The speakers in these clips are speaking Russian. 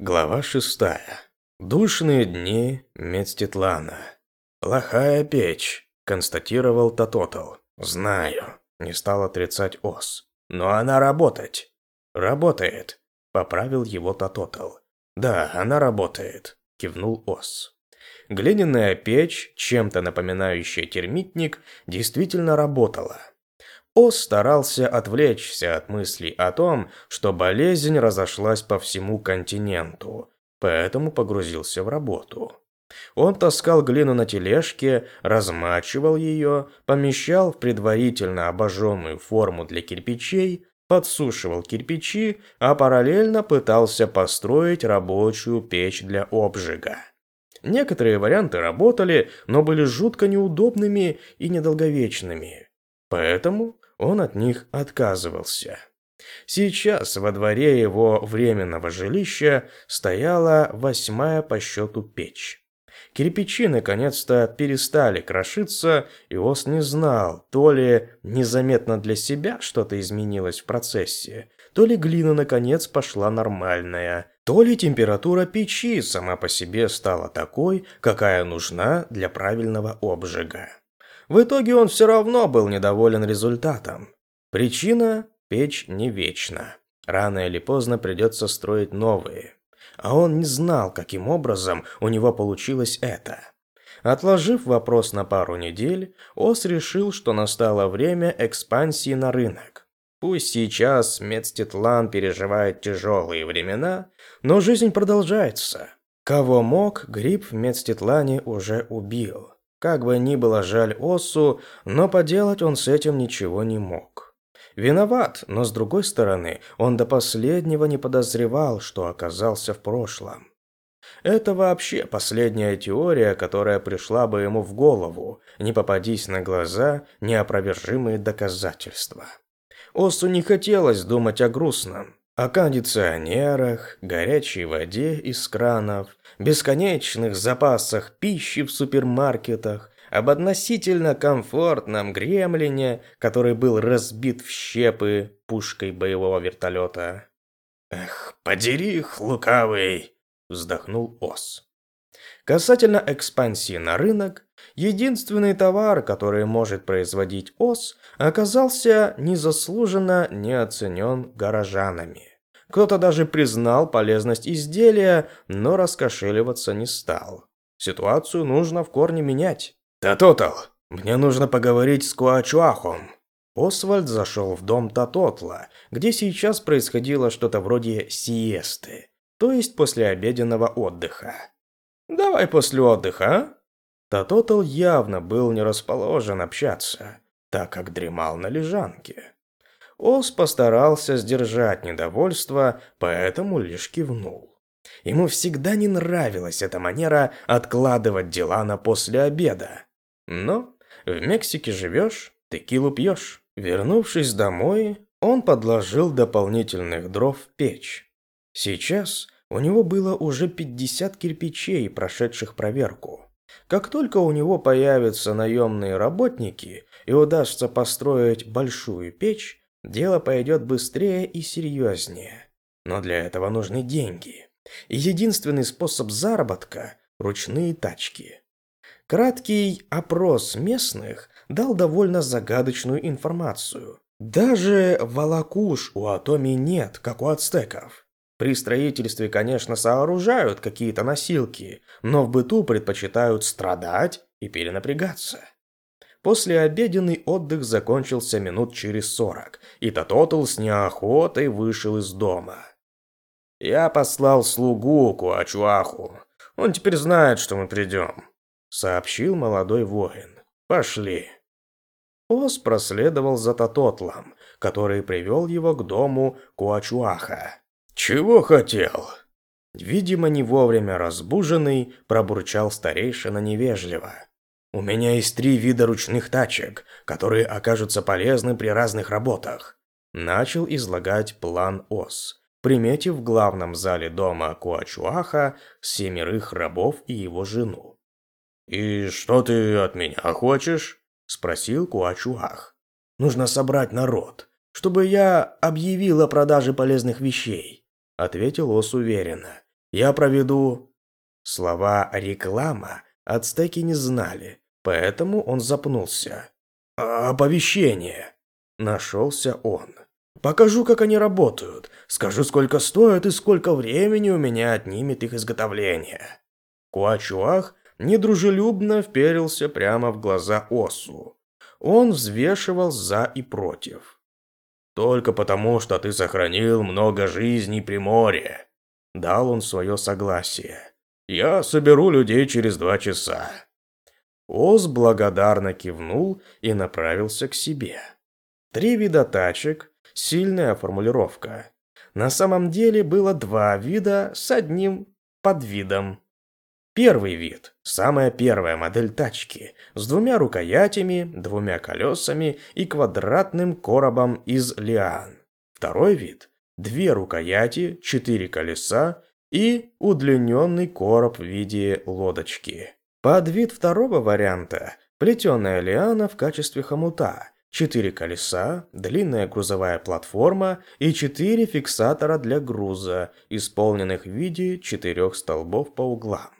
Глава шестая. Душные дни Медстетлана. «Плохая печь», – констатировал Тототл. «Знаю», – не стал отрицать Ос. «Но она работать». «Работает», – поправил его Тототл. «Да, она работает», – кивнул Ос. Глиняная печь, чем-то напоминающая термитник, действительно работала. Ос старался отвлечься от мыслей о том, что болезнь разошлась по всему континенту, поэтому погрузился в работу. Он таскал глину на тележке, размачивал ее, помещал в предварительно обожженную форму для кирпичей, подсушивал кирпичи, а параллельно пытался построить рабочую печь для обжига. Некоторые варианты работали, но были жутко неудобными и недолговечными. Поэтому он от них отказывался. Сейчас во дворе его временного жилища стояла восьмая по счету печь. Кирпичи наконец-то перестали крошиться, и Ос не знал, то ли незаметно для себя что-то изменилось в процессе, то ли глина наконец пошла нормальная, то ли температура печи сама по себе стала такой, какая нужна для правильного обжига. В итоге он все равно был недоволен результатом. Причина – печь не вечна. Рано или поздно придется строить новые. А он не знал, каким образом у него получилось это. Отложив вопрос на пару недель, Ос решил, что настало время экспансии на рынок. Пусть сейчас Медстетлан переживает тяжелые времена, но жизнь продолжается. Кого мог, гриб в Медстетлане уже убил. Как бы ни было жаль Осу, но поделать он с этим ничего не мог. Виноват, но с другой стороны, он до последнего не подозревал, что оказался в прошлом. Это вообще последняя теория, которая пришла бы ему в голову, не попадись на глаза неопровержимые доказательства. Осу не хотелось думать о грустном, о кондиционерах, горячей воде из кранов, бесконечных запасах пищи в супермаркетах, об относительно комфортном гремлине, который был разбит в щепы пушкой боевого вертолета. «Эх, подери их, лукавый!» – вздохнул Ос. Касательно экспансии на рынок, единственный товар, который может производить ОС, оказался незаслуженно не оценен горожанами. Кто-то даже признал полезность изделия, но раскошеливаться не стал. Ситуацию нужно в корне менять. «Татотал, мне нужно поговорить с Куачуахом». Освальд зашел в дом Татотла, где сейчас происходило что-то вроде сиесты, то есть послеобеденного отдыха. «Давай после отдыха, а?» Татотл явно был не расположен общаться, так как дремал на лежанке. Ос постарался сдержать недовольство, поэтому лишь кивнул. Ему всегда не нравилась эта манера откладывать дела на после обеда. Но в Мексике живешь, текилу пьешь. Вернувшись домой, он подложил дополнительных дров в печь. Сейчас у него было уже 50 кирпичей, прошедших проверку. Как только у него появятся наемные работники и удастся построить большую печь, дело пойдет быстрее и серьезнее. Но для этого нужны деньги. И единственный способ заработка – ручные тачки. Краткий опрос местных дал довольно загадочную информацию. Даже волокуш у Атоми нет, как у ацтеков. При строительстве, конечно, сооружают какие-то носилки, но в быту предпочитают страдать и перенапрягаться. Послеобеденный отдых закончился минут через сорок, и Тототл с неохотой вышел из дома. «Я послал слугу Куачуаху. Он теперь знает, что мы придем», — сообщил молодой воин. «Пошли». Ос проследовал за Тототлом, который привел его к дому Куачуаха. «Чего хотел?» Видимо, не вовремя разбуженный, пробурчал старейшина невежливо. У меня есть три вида ручных тачек, которые окажутся полезны при разных работах. Начал излагать план ОС, приметив в главном зале дома Куачуаха семерых рабов и его жену. «И что ты от меня хочешь?» – спросил Куачуах. «Нужно собрать народ, чтобы я объявил о продаже полезных вещей», – ответил Ос уверенно. Я проведу...» Слова «реклама» ацтеки не знали, поэтому он запнулся. «Оповещение!» Нашелся он. «Покажу, как они работают. Скажу, сколько стоят и сколько времени у меня отнимет их изготовление». Куачуах недружелюбно вперился прямо в глаза Осу. Он взвешивал за и против. «Только потому, что ты сохранил много жизней при море», – дал он свое согласие. «Я соберу людей через два часа». Оз благодарно кивнул и направился к себе. Три вида тачек, сильная формулировка. На самом деле было два вида с одним подвидом. Первый вид – самая первая модель тачки с двумя рукоятями, двумя колесами и квадратным коробом из лиан. Второй вид – две рукояти, четыре колеса и удлиненный короб в виде лодочки. Под вид второго варианта – плетеная лиана в качестве хомута, четыре колеса, длинная грузовая платформа и четыре фиксатора для груза, исполненных в виде четырех столбов по углам.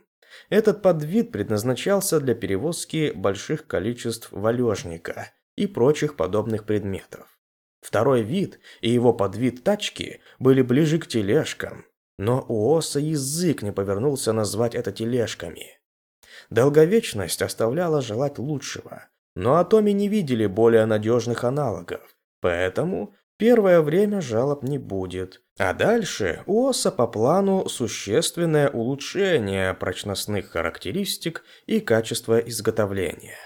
Этот подвид предназначался для перевозки больших количеств валежника и прочих подобных предметов. Второй вид и его подвид тачки были ближе к тележкам, но у Оса язык не повернулся назвать это тележками. Долговечность оставляла желать лучшего, но Атоми не видели более надежных аналогов, поэтому Первое время жалоб не будет. А дальше у ОСа по плану существенное улучшение прочностных характеристик и качества изготовления.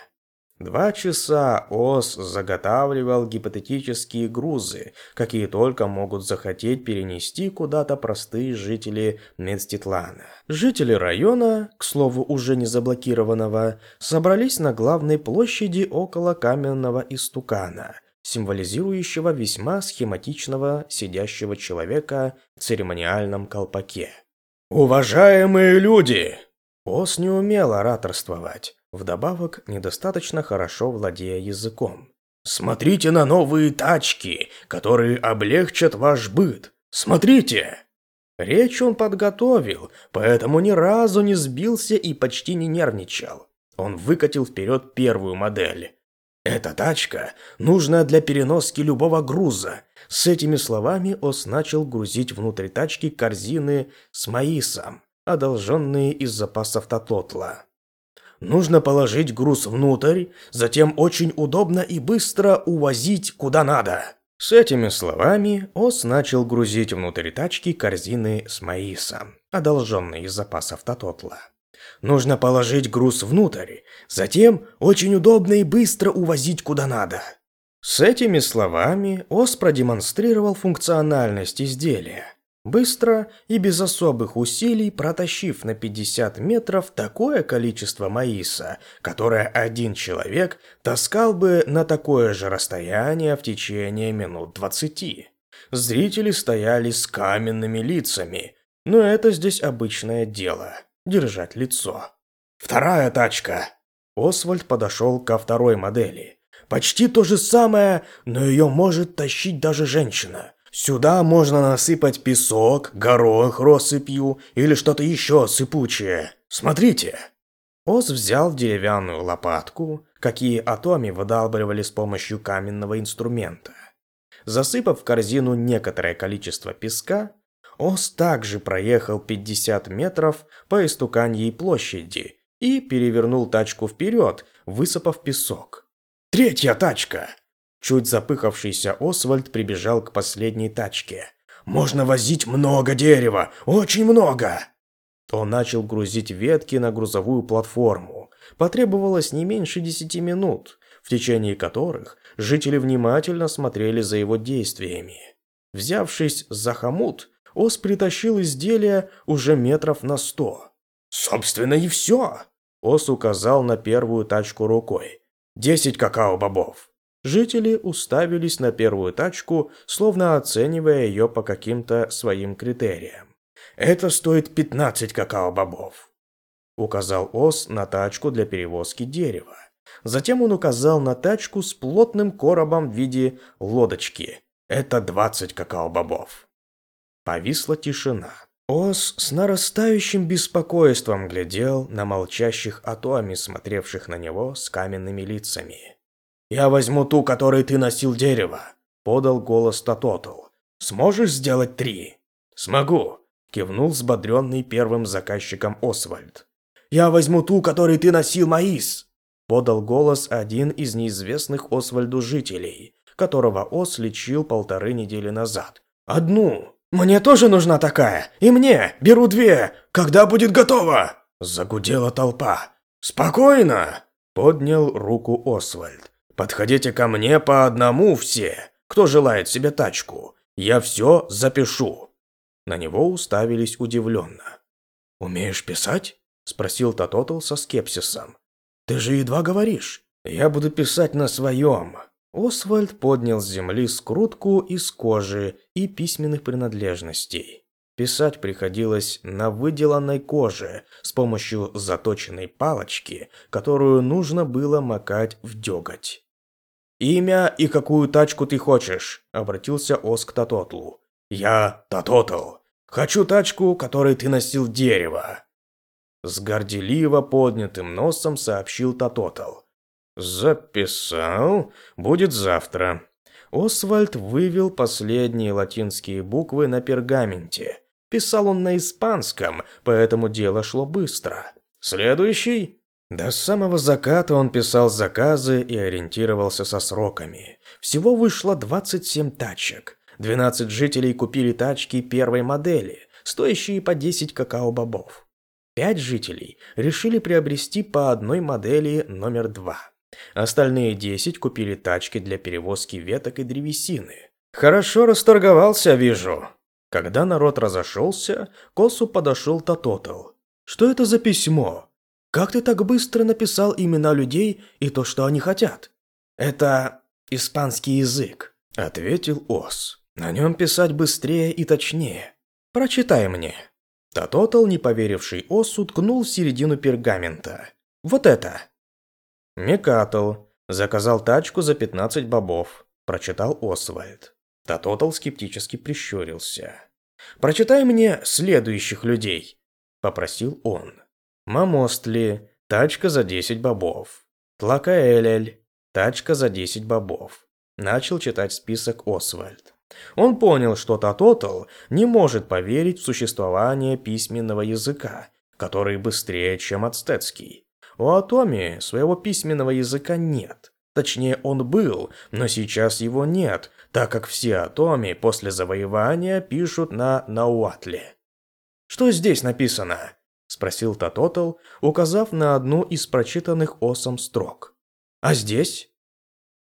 Два часа ОС заготавливал гипотетические грузы, какие только могут захотеть перенести куда-то простые жители Медститлана. Жители района, к слову уже не заблокированного, собрались на главной площади около каменного истукана – символизирующего весьма схематичного сидящего человека в церемониальном колпаке. «Уважаемые люди!» Ос не умел ораторствовать, вдобавок недостаточно хорошо владея языком. «Смотрите на новые тачки, которые облегчат ваш быт! Смотрите!» Речь он подготовил, поэтому ни разу не сбился и почти не нервничал. Он выкатил вперед первую модель. «Эта тачка нужна для переноски любого груза». С этими словами Ос начал грузить внутрь тачки корзины с маисом, одолженные из запасов Татотла. Нужно положить груз внутрь, затем очень удобно и быстро увозить куда надо. С этими словами Ос начал грузить внутрь тачки корзины с маисом, одолженные из запасов Татотла. Нужно положить груз внутрь, затем очень удобно и быстро увозить куда надо. С этими словами Ос продемонстрировал функциональность изделия. Быстро и без особых усилий протащив на 50 метров такое количество маиса, которое один человек таскал бы на такое же расстояние в течение минут 20. Зрители стояли с каменными лицами, но это здесь обычное дело держать лицо. Вторая тачка. Освальд подошел ко второй модели. Почти то же самое, но ее может тащить даже женщина. Сюда можно насыпать песок, горох россыпью или что-то еще сыпучее. Смотрите. Оз взял деревянную лопатку, какие атоми выдалбливали с помощью каменного инструмента. Засыпав в корзину некоторое количество песка, Ос также проехал 50 метров по истуканьей площади и перевернул тачку вперед, высыпав песок. «Третья тачка!» Чуть запыхавшийся Освальд прибежал к последней тачке. «Можно возить много дерева! Очень много!» Он начал грузить ветки на грузовую платформу. Потребовалось не меньше десяти минут, в течение которых жители внимательно смотрели за его действиями. Взявшись за хомут, Ос притащил изделие уже метров на сто. «Собственно и все!» Ос указал на первую тачку рукой. «Десять какао-бобов!» Жители уставились на первую тачку, словно оценивая ее по каким-то своим критериям. «Это стоит пятнадцать какао-бобов!» Указал Ос на тачку для перевозки дерева. Затем он указал на тачку с плотным коробом в виде лодочки. «Это двадцать какао-бобов!» Повисла тишина. Ос с нарастающим беспокойством глядел на молчащих атоми, смотревших на него с каменными лицами. «Я возьму ту, которой ты носил дерево», — подал голос Татотл. «Сможешь сделать три?» «Смогу», — кивнул взбодренный первым заказчиком Освальд. «Я возьму ту, которой ты носил, Маис», — подал голос один из неизвестных Освальду жителей, которого Ос лечил полторы недели назад. «Одну!» «Мне тоже нужна такая! И мне! Беру две! Когда будет готово?» Загудела толпа. «Спокойно!» – поднял руку Освальд. «Подходите ко мне по одному все, кто желает себе тачку. Я все запишу». На него уставились удивленно. «Умеешь писать?» – спросил Тототл со скепсисом. «Ты же едва говоришь. Я буду писать на своем». Освальд поднял с земли скрутку из кожи и письменных принадлежностей. Писать приходилось на выделанной коже с помощью заточенной палочки, которую нужно было макать в деготь. «Имя и какую тачку ты хочешь?» – обратился Ос к Татотлу. «Я Татотл. Хочу тачку, которой ты носил дерево». С горделиво поднятым носом сообщил Татотл. «Записал. Будет завтра». Освальд вывел последние латинские буквы на пергаменте. Писал он на испанском, поэтому дело шло быстро. «Следующий?» До самого заката он писал заказы и ориентировался со сроками. Всего вышло 27 тачек. 12 жителей купили тачки первой модели, стоящие по 10 какао-бобов. Пять жителей решили приобрести по одной модели номер 2. Остальные 10 купили тачки для перевозки веток и древесины. Хорошо расторговался, вижу. Когда народ разошелся, к Осу подошел Татотл. Что это за письмо? Как ты так быстро написал имена людей и то, что они хотят? Это испанский язык, ответил Ос. На нем писать быстрее и точнее. Прочитай мне. Татотал, не поверивший Осу, ткнул в середину пергамента. Вот это. Мекатл. Заказал тачку за 15 бобов. Прочитал Освальд. Татотал скептически прищурился. «Прочитай мне следующих людей», – попросил он. Мамостли, тачка за 10 бобов. Тлакаэлель, тачка за 10 бобов. Начал читать список Освальд. Он понял, что Татотл не может поверить в существование письменного языка, который быстрее, чем ацтецкий. У Атоми своего письменного языка нет. Точнее, он был, но сейчас его нет, так как все Атоми после завоевания пишут на Науатле. Что здесь написано? Спросил Татотл, указав на одну из прочитанных Осом строк. «А здесь?»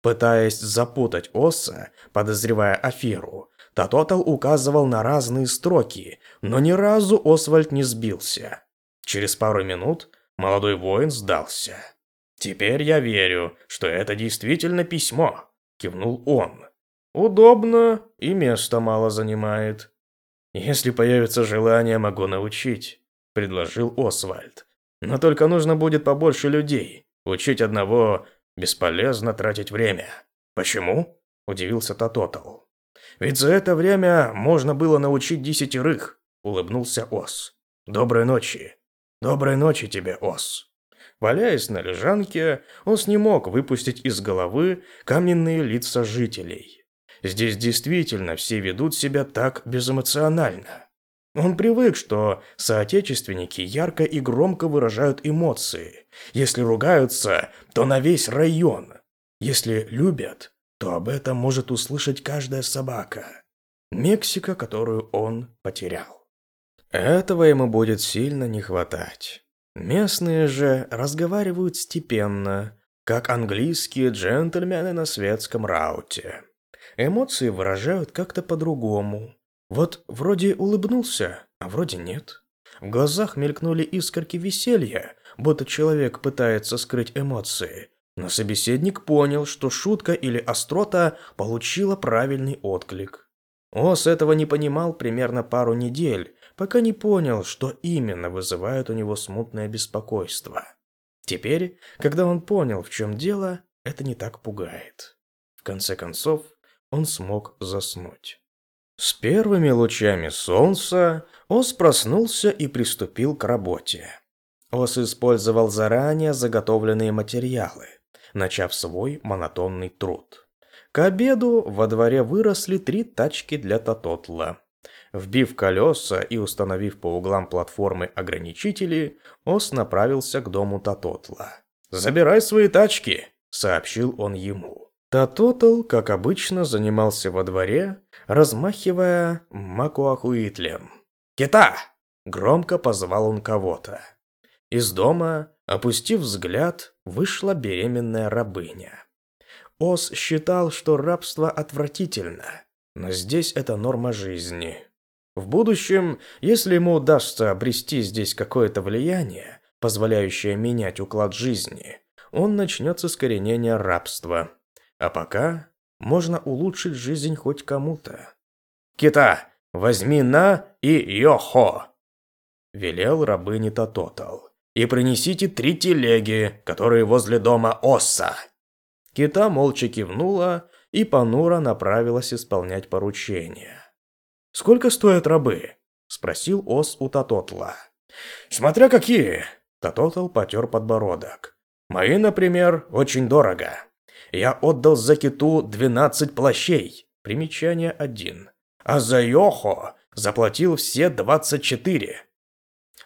Пытаясь запутать Оса, подозревая аферу, Татотл указывал на разные строки, но ни разу Освальд не сбился. Через пару минут молодой воин сдался. «Теперь я верю, что это действительно письмо», – кивнул он. «Удобно и места мало занимает. Если появится желание, могу научить предложил Освальд. Но только нужно будет побольше людей. Учить одного бесполезно тратить время. Почему? Удивился Татотал. Ведь за это время можно было научить десятерых, улыбнулся Ос. Доброй ночи. Доброй ночи тебе, Ос. Валяясь на лежанке, он не мог выпустить из головы каменные лица жителей. Здесь действительно все ведут себя так безэмоционально. Он привык, что соотечественники ярко и громко выражают эмоции. Если ругаются, то на весь район. Если любят, то об этом может услышать каждая собака. Мексика, которую он потерял. Этого ему будет сильно не хватать. Местные же разговаривают степенно, как английские джентльмены на светском рауте. Эмоции выражают как-то по-другому. Вот вроде улыбнулся, а вроде нет. В глазах мелькнули искорки веселья, будто человек пытается скрыть эмоции. Но собеседник понял, что шутка или острота получила правильный отклик. Ос этого не понимал примерно пару недель, пока не понял, что именно вызывает у него смутное беспокойство. Теперь, когда он понял, в чем дело, это не так пугает. В конце концов, он смог заснуть. С первыми лучами солнца Ос проснулся и приступил к работе. Ос использовал заранее заготовленные материалы, начав свой монотонный труд. К обеду во дворе выросли три тачки для Тототла. Вбив колеса и установив по углам платформы ограничители, Ос направился к дому Тототла. «Забирай свои тачки!» – сообщил он ему. Татотл, как обычно, занимался во дворе, размахивая макуахуитлем. «Кита!» – громко позвал он кого-то. Из дома, опустив взгляд, вышла беременная рабыня. Ос считал, что рабство отвратительно, но здесь это норма жизни. В будущем, если ему удастся обрести здесь какое-то влияние, позволяющее менять уклад жизни, он начнет с искоренения рабства. А пока можно улучшить жизнь хоть кому-то. «Кита, возьми на и йохо!» Велел рабыне Татотал. «И принесите три телеги, которые возле дома Осса!» Кита молча кивнула и понуро направилась исполнять поручение. «Сколько стоят рабы?» – спросил Ос у Татотла. «Смотря какие!» – Татотл потер подбородок. «Мои, например, очень дорого. Я отдал за киту 12 плащей. Примечание 1. А за Йохо заплатил все 24.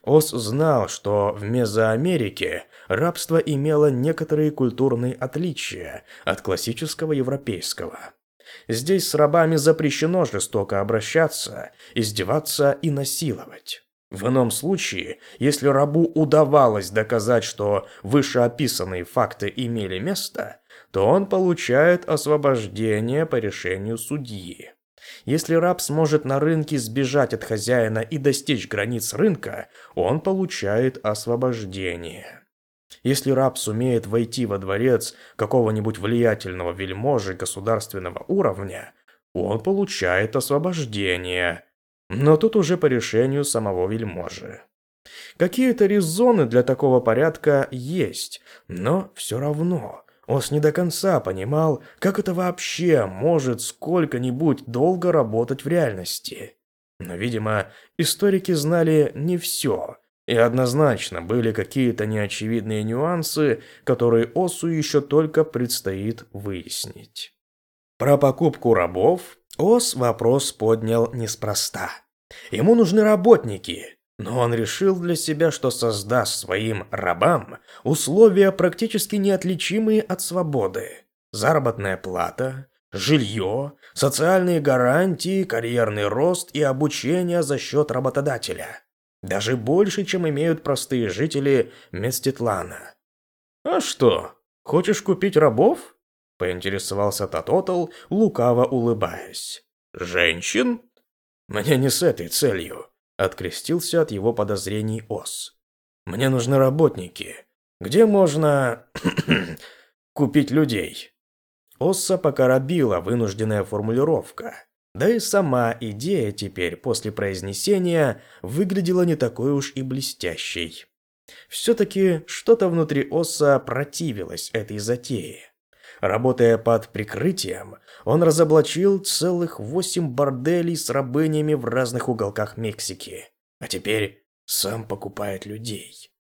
Ос знал, что в Мезоамерике рабство имело некоторые культурные отличия от классического европейского. Здесь с рабами запрещено жестоко обращаться, издеваться и насиловать. В ином случае, если рабу удавалось доказать, что вышеописанные факты имели место, то он получает освобождение по решению судьи. Если раб сможет на рынке сбежать от хозяина и достичь границ рынка, он получает освобождение. Если раб сумеет войти во дворец какого-нибудь влиятельного вельможи государственного уровня, он получает освобождение. Но тут уже по решению самого вельможи. Какие-то резоны для такого порядка есть, но все равно Ос не до конца понимал, как это вообще может сколько-нибудь долго работать в реальности. Но, видимо, историки знали не все, и однозначно были какие-то неочевидные нюансы, которые Осу еще только предстоит выяснить. Про покупку рабов Ос вопрос поднял неспроста. Ему нужны работники, но он решил для себя, что создаст своим рабам условия практически неотличимые от свободы. Заработная плата, жилье, социальные гарантии, карьерный рост и обучение за счет работодателя. Даже больше, чем имеют простые жители Меститлана. «А что, хочешь купить рабов?» – поинтересовался Татотл, лукаво улыбаясь. «Женщин?» «Мне не с этой целью», – открестился от его подозрений Ос. «Мне нужны работники. Где можно... купить людей?» Осса покоробила вынужденная формулировка. Да и сама идея теперь, после произнесения, выглядела не такой уж и блестящей. Все-таки что-то внутри Оса противилось этой затее. Работая под прикрытием, он разоблачил целых восемь борделей с рабынями в разных уголках Мексики. А теперь сам покупает людей.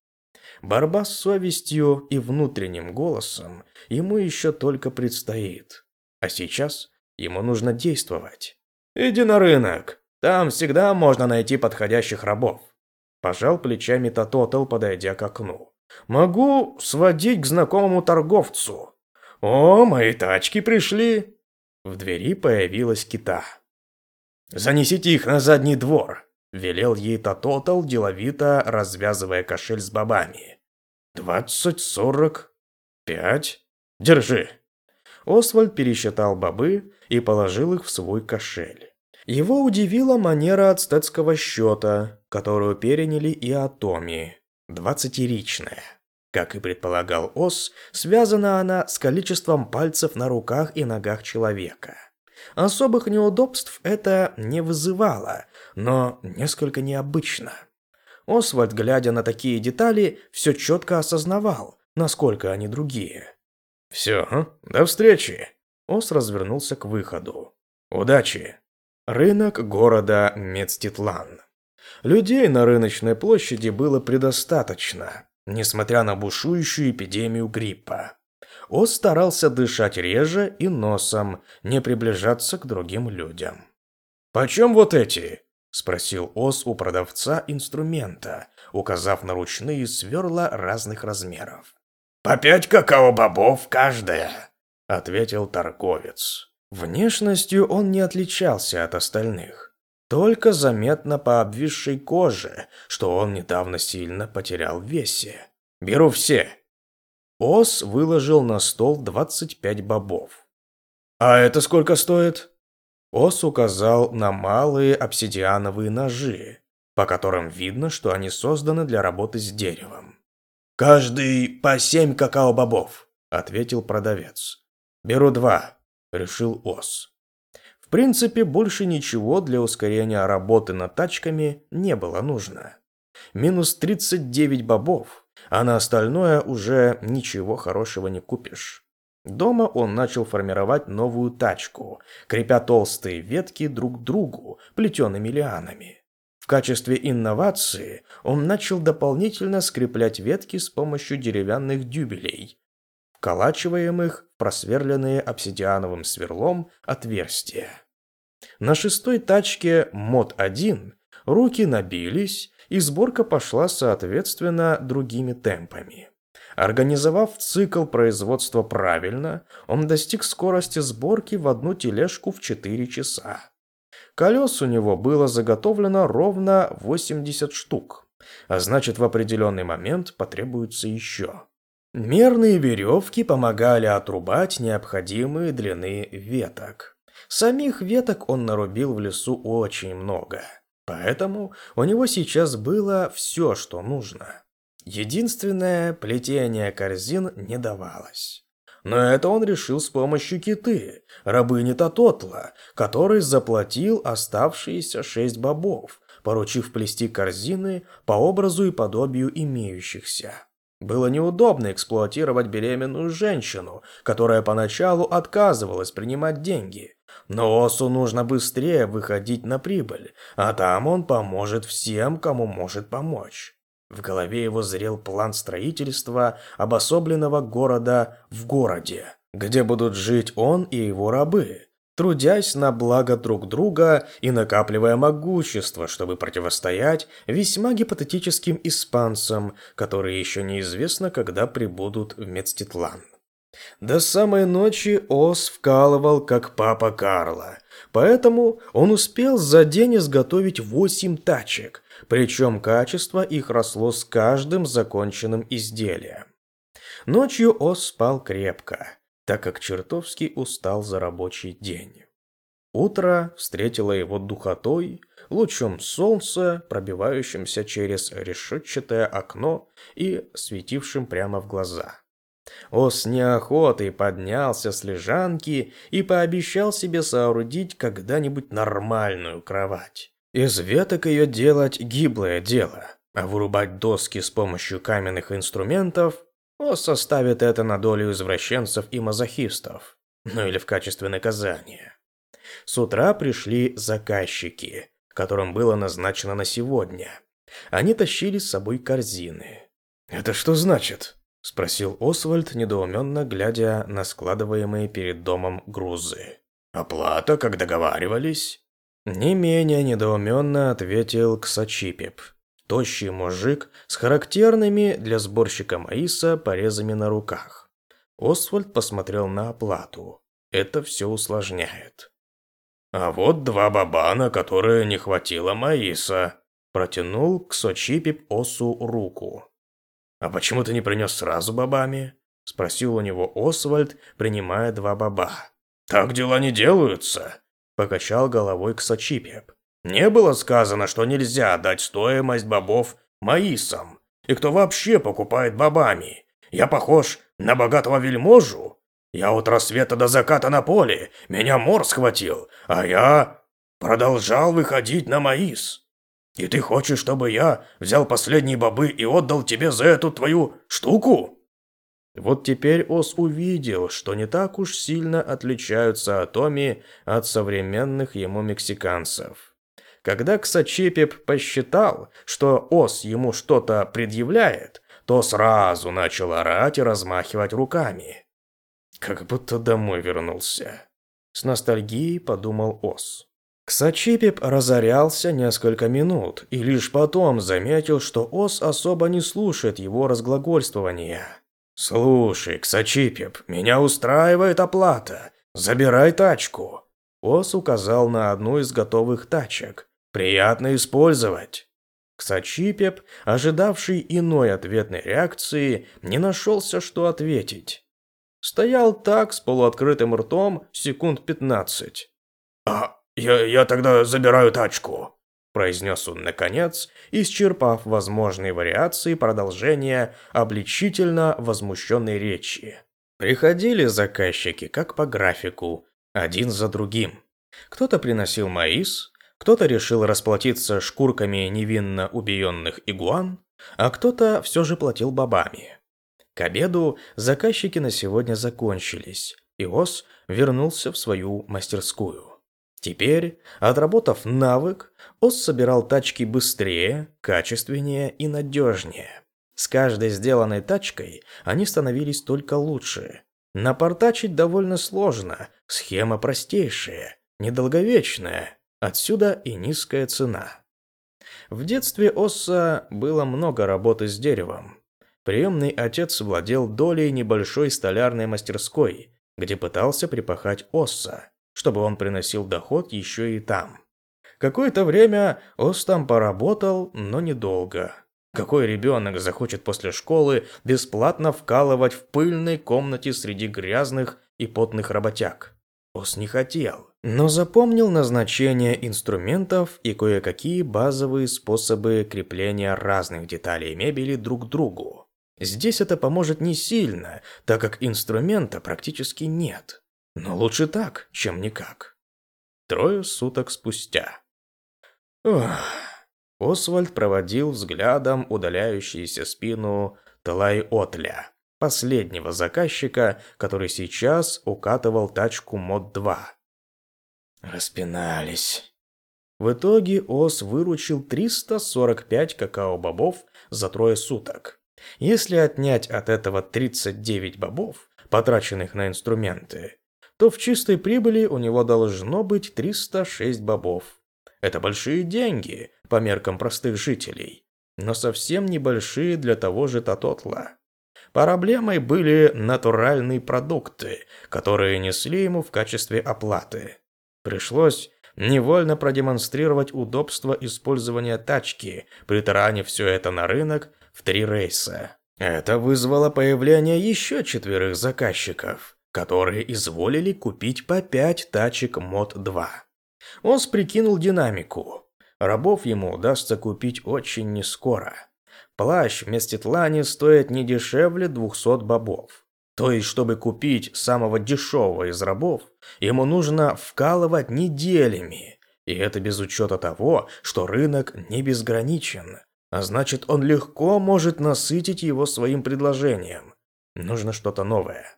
Борьба с совестью и внутренним голосом ему еще только предстоит. А сейчас ему нужно действовать. «Иди на рынок. Там всегда можно найти подходящих рабов». Пожал плечами Татотел, подойдя к окну. «Могу сводить к знакомому торговцу». «О, мои тачки пришли!» В двери появилась кита. «Занесите их на задний двор», – велел ей Татотел, деловито развязывая кошель с бобами. «Двадцать, сорок, пять. Держи». Освальд пересчитал бобы и положил их в свой кошель. Его удивила манера ацтетского счета, которую переняли и Атоми, двадцатиричная. Как и предполагал Ос, связана она с количеством пальцев на руках и ногах человека. Особых неудобств это не вызывало, но несколько необычно. Освальд, глядя на такие детали, все четко осознавал, насколько они другие. «Все, до встречи!» Ос развернулся к выходу. «Удачи!» Рынок города Мецтитлан. Людей на рыночной площади было предостаточно, несмотря на бушующую эпидемию гриппа. Ос старался дышать реже и носом, не приближаться к другим людям. «Почем вот эти?» – спросил Ос у продавца инструмента, указав на ручные сверла разных размеров. «По пять какао-бобов каждая», – ответил торговец. Внешностью он не отличался от остальных. Только заметно по обвисшей коже, что он недавно сильно потерял весе. «Беру все», Ос выложил на стол 25 бобов. «А это сколько стоит?» Ос указал на малые обсидиановые ножи, по которым видно, что они созданы для работы с деревом. «Каждый по семь какао-бобов», — ответил продавец. «Беру два», — решил Ос. Принципе, больше ничего для ускорения работы над тачками не было нужно. Минус 39 бобов а на остальное уже ничего хорошего не купишь. Дома он начал формировать новую тачку, крепя толстые ветки друг к другу плетеными лианами. В качестве инновации он начал дополнительно скреплять ветки с помощью деревянных дюбелей, вколачиваемых в просверленные обсидиановым сверлом отверстия. На шестой тачке МОД-1 руки набились, и сборка пошла соответственно другими темпами. Организовав цикл производства правильно, он достиг скорости сборки в одну тележку в 4 часа. Колес у него было заготовлено ровно 80 штук, а значит в определенный момент потребуется еще. Мерные веревки помогали отрубать необходимые длины веток. Самих веток он нарубил в лесу очень много – Поэтому у него сейчас было все, что нужно. Единственное, плетение корзин не давалось. Но это он решил с помощью киты, рабыни Татотла, который заплатил оставшиеся шесть бобов, поручив плести корзины по образу и подобию имеющихся. Было неудобно эксплуатировать беременную женщину, которая поначалу отказывалась принимать деньги, но Осу нужно быстрее выходить на прибыль, а там он поможет всем, кому может помочь. В голове его зрел план строительства обособленного города в городе, где будут жить он и его рабы, трудясь на благо друг друга и накапливая могущество, чтобы противостоять весьма гипотетическим испанцам, которые еще неизвестно, когда прибудут в Мецтитлан. До самой ночи Ос вкалывал, как папа Карла. Поэтому он успел за день изготовить восемь тачек, причем качество их росло с каждым законченным изделием. Ночью Ос спал крепко, так как чертовски устал за рабочий день. Утро встретило его духотой, лучом солнца, пробивающимся через решетчатое окно и светившим прямо в глаза. Ос неохотой поднялся с лежанки и пообещал себе соорудить когда-нибудь нормальную кровать. Из веток ее делать гиблое дело, а вырубать доски с помощью каменных инструментов Ос составит это на долю извращенцев и мазохистов, ну или в качестве наказания. С утра пришли заказчики, которым было назначено на сегодня. Они тащили с собой корзины. «Это что значит?» – спросил Освальд, недоуменно глядя на складываемые перед домом грузы. «Оплата, как договаривались?» Не менее недоуменно ответил Ксачипеп. Тощий мужик с характерными для сборщика маиса порезами на руках. Освальд посмотрел на оплату. Это все усложняет. «А вот два бабана, которые не хватило маиса», протянул Ксочипеп Осу руку. «А почему ты не принес сразу бабами?» – спросил у него Освальд, принимая два баба. «Так дела не делаются», – покачал головой Ксачипеп. «Не было сказано, что нельзя дать стоимость бобов маисам. И кто вообще покупает бабами? Я похож на богатого вельможу? Я от рассвета до заката на поле, меня мор схватил, а я продолжал выходить на маис. И ты хочешь, чтобы я взял последние бобы и отдал тебе за эту твою штуку?» Вот теперь Ос увидел, что не так уж сильно отличаются Атоми от современных ему мексиканцев. Когда Ксачепеп посчитал, что Ос ему что-то предъявляет, то сразу начал орать и размахивать руками. Как будто домой вернулся. С ностальгией подумал Ос. Ксачипип разорялся несколько минут и лишь потом заметил, что Ос особо не слушает его разглагольствования. «Слушай, Ксачипип, меня устраивает оплата. Забирай тачку». Ос указал на одну из готовых тачек. «Приятно использовать». Ксачипеп, ожидавший иной ответной реакции, не нашелся, что ответить. Стоял так, с полуоткрытым ртом, секунд пятнадцать. «А, «Я, я тогда забираю тачку», – произнес он наконец, исчерпав возможные вариации продолжения обличительно возмущенной речи. Приходили заказчики, как по графику, один за другим. Кто-то приносил маис, кто-то решил расплатиться шкурками невинно убиенных игуан, а кто-то все же платил бабами. К обеду заказчики на сегодня закончились, и Ос вернулся в свою мастерскую. Теперь, отработав навык, Ос собирал тачки быстрее, качественнее и надежнее. С каждой сделанной тачкой они становились только лучше. Напортачить довольно сложно, схема простейшая, недолговечная, отсюда и низкая цена. В детстве Осса было много работы с деревом. Приемный отец владел долей небольшой столярной мастерской, где пытался припахать Осса чтобы он приносил доход еще и там. Какое-то время Ос там поработал, но недолго. Какой ребенок захочет после школы бесплатно вкалывать в пыльной комнате среди грязных и потных работяг? Ос не хотел, но запомнил назначение инструментов и кое-какие базовые способы крепления разных деталей мебели друг к другу. Здесь это поможет не сильно, так как инструмента практически нет. Но лучше так, чем никак. Трое суток спустя. Ох. Освальд проводил взглядом удаляющуюся спину Талай-Отля, последнего заказчика, который сейчас укатывал тачку МОД-2. Распинались. В итоге Ос выручил 345 какао-бобов за трое суток. Если отнять от этого 39 бобов, потраченных на инструменты, то в чистой прибыли у него должно быть 306 бобов. Это большие деньги по меркам простых жителей, но совсем небольшие для того же Татотла. Проблемой были натуральные продукты, которые несли ему в качестве оплаты. Пришлось невольно продемонстрировать удобство использования тачки, притаранив все это на рынок в три рейса. Это вызвало появление еще четверых заказчиков, которые изволили купить по 5 тачек МОД-2. Он прикинул динамику. Рабов ему удастся купить очень нескоро. Плащ вместе тлани стоит не дешевле 200 бобов. То есть, чтобы купить самого дешевого из рабов, ему нужно вкалывать неделями. И это без учета того, что рынок не безграничен. А значит, он легко может насытить его своим предложением. Нужно что-то новое.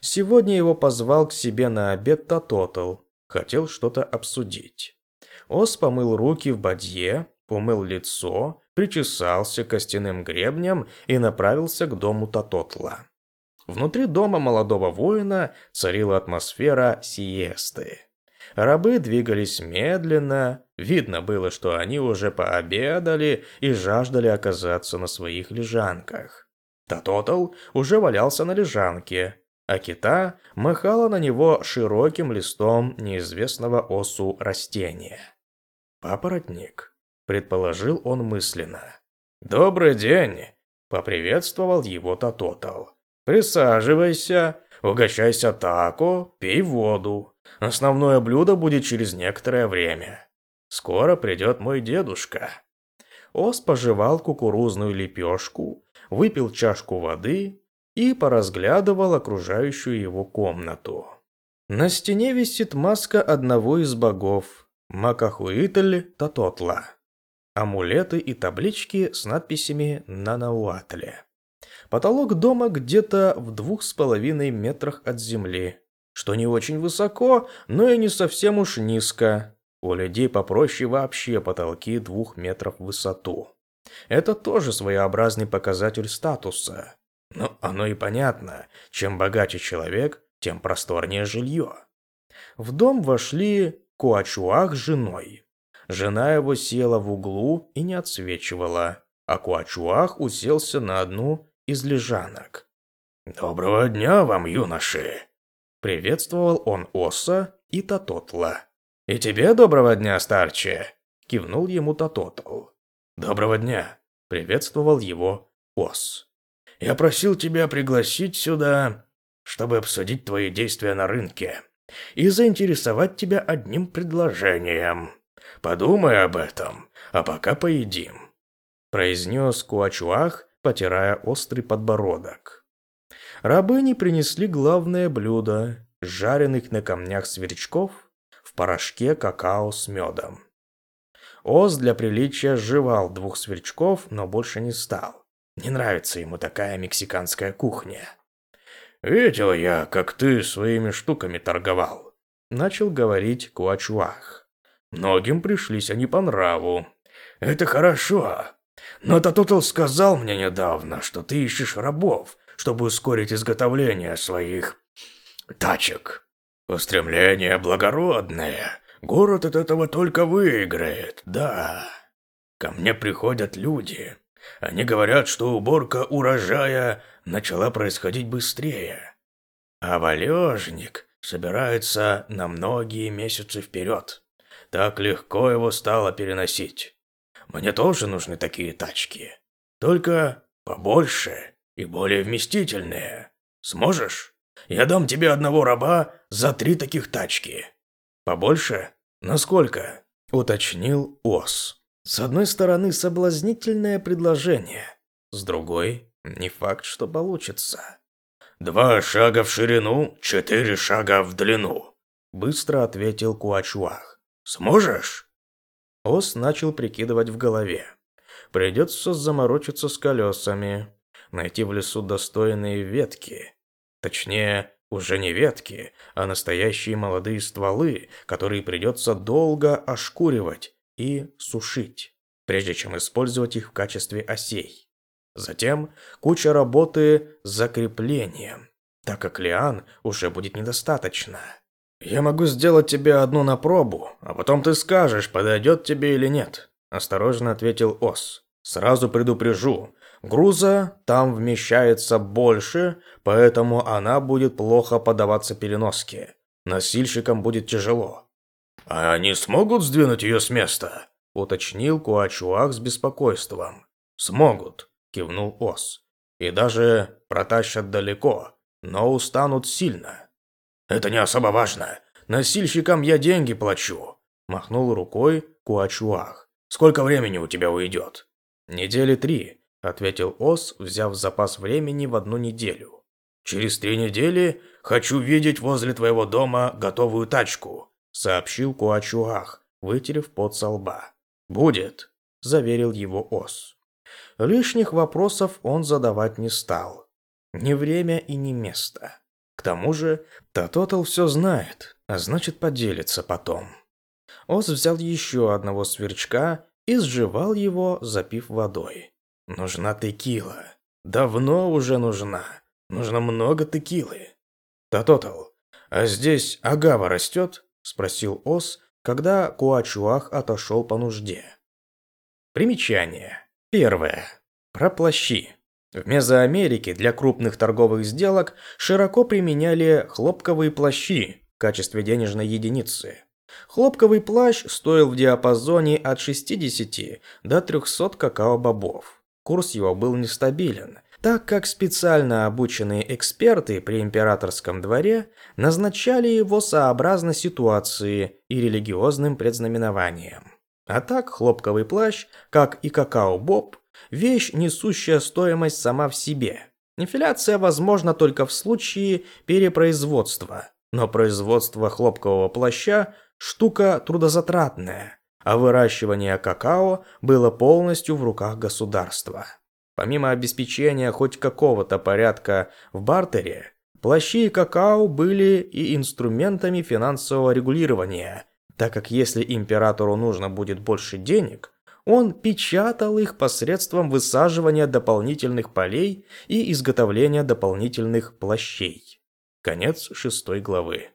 Сегодня его позвал к себе на обед Тототл. Хотел что-то обсудить. Ос помыл руки в бадье, помыл лицо, причесался костяным гребнем и направился к дому Тототла. Внутри дома молодого воина царила атмосфера сиесты. Рабы двигались медленно, видно было, что они уже пообедали и жаждали оказаться на своих лежанках. Татотл уже валялся на лежанке, а кита махала на него широким листом неизвестного осу растения. «Папоротник», — предположил он мысленно. «Добрый день», — поприветствовал его Татотал. «Присаживайся, угощайся тако, пей воду. Основное блюдо будет через некоторое время. Скоро придет мой дедушка». Ос пожевал кукурузную лепешку, выпил чашку воды и поразглядывал окружающую его комнату. На стене висит маска одного из богов – Макахуитль Татотла. Амулеты и таблички с надписями на Науатле. Потолок дома где-то в двух с половиной метрах от земли, что не очень высоко, но и не совсем уж низко. У людей попроще вообще потолки двух метров в высоту. Это тоже своеобразный показатель статуса. Но оно и понятно, чем богаче человек, тем просторнее жилье. В дом вошли Куачуах с женой. Жена его села в углу и не отсвечивала, а Куачуах уселся на одну из лежанок. «Доброго дня вам, юноши!» Приветствовал он Оса и Татотла. «И тебе доброго дня, старче!» Кивнул ему Татотл. «Доброго дня!» Приветствовал его Ос. «Я просил тебя пригласить сюда, чтобы обсудить твои действия на рынке и заинтересовать тебя одним предложением. Подумай об этом, а пока поедим», произнес Куачуах, потирая острый подбородок. Рабыни принесли главное блюдо – жареных на камнях сверчков в порошке какао с медом. Оз для приличия жевал двух сверчков, но больше не стал. Не нравится ему такая мексиканская кухня. «Видел я, как ты своими штуками торговал», – начал говорить Куачуах. «Многим пришлись они по нраву. Это хорошо, но Татутл сказал мне недавно, что ты ищешь рабов, чтобы ускорить изготовление своих тачек. Устремление благородное. Город от этого только выиграет, да. Ко мне приходят люди. Они говорят, что уборка урожая начала происходить быстрее. А валежник собирается на многие месяцы вперед. Так легко его стало переносить. Мне тоже нужны такие тачки. Только побольше и более вместительные. Сможешь? Я дам тебе одного раба за три таких тачки. Побольше? Насколько? Уточнил Ос. С одной стороны, соблазнительное предложение. С другой, не факт, что получится. «Два шага в ширину, четыре шага в длину», – быстро ответил Куачуах. «Сможешь?» Ос начал прикидывать в голове. Придется заморочиться с колесами, найти в лесу достойные ветки. Точнее, уже не ветки, а настоящие молодые стволы, которые придется долго ошкуривать и сушить, прежде чем использовать их в качестве осей. Затем куча работы с закреплением, так как лиан уже будет недостаточно. «Я могу сделать тебе одну на пробу, а потом ты скажешь, подойдет тебе или нет», – осторожно ответил Ос. «Сразу предупрежу, груза там вмещается больше, поэтому она будет плохо подаваться переноске. Носильщикам будет тяжело». «А они смогут сдвинуть ее с места?» – уточнил Куачуах с беспокойством. «Смогут», – кивнул Ос. «И даже протащат далеко, но устанут сильно». «Это не особо важно. Носильщикам я деньги плачу», – махнул рукой Куачуах. «Сколько времени у тебя уйдет?» «Недели три», – ответил Ос, взяв запас времени в одну неделю. «Через три недели хочу видеть возле твоего дома готовую тачку», – сообщил Куачуах, вытерев пот со лба. «Будет», – заверил его Ос. Лишних вопросов он задавать не стал. Ни время и ни место. К тому же, Татотал все знает, а значит поделится потом. Оз взял еще одного сверчка и сживал его, запив водой. Нужна текила. Давно уже нужна. Нужно много текилы. Татотал, а здесь агава растет? Спросил Оз, когда Куачуах отошел по нужде. Примечание. Первое. Про плащи. В Мезоамерике для крупных торговых сделок широко применяли хлопковые плащи в качестве денежной единицы. Хлопковый плащ стоил в диапазоне от 60 до 300 какао-бобов. Курс его был нестабилен, так как специально обученные эксперты при императорском дворе назначали его сообразно ситуации и религиозным предзнаменованиям. А так хлопковый плащ, как и какао-боб, вещь, несущая стоимость сама в себе. Инфляция возможна только в случае перепроизводства, но производство хлопкового плаща – штука трудозатратная, а выращивание какао было полностью в руках государства. Помимо обеспечения хоть какого-то порядка в бартере, плащи и какао были и инструментами финансового регулирования, так как если императору нужно будет больше денег, он печатал их посредством высаживания дополнительных полей и изготовления дополнительных плащей. Конец шестой главы.